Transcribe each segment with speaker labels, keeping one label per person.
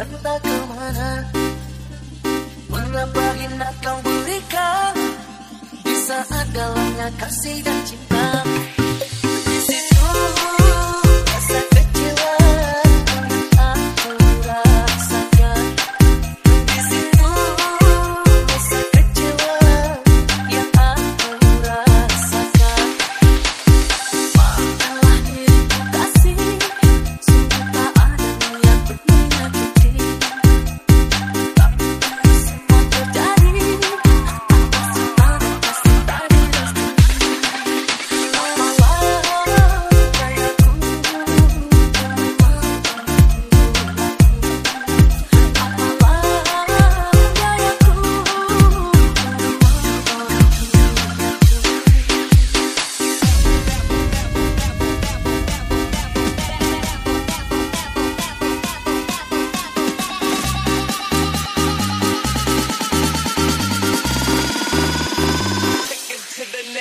Speaker 1: entah ke mana. Mengapa hina kau berikan? Di saat dalamnya kasih dan cinta. Di situ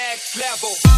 Speaker 1: next level.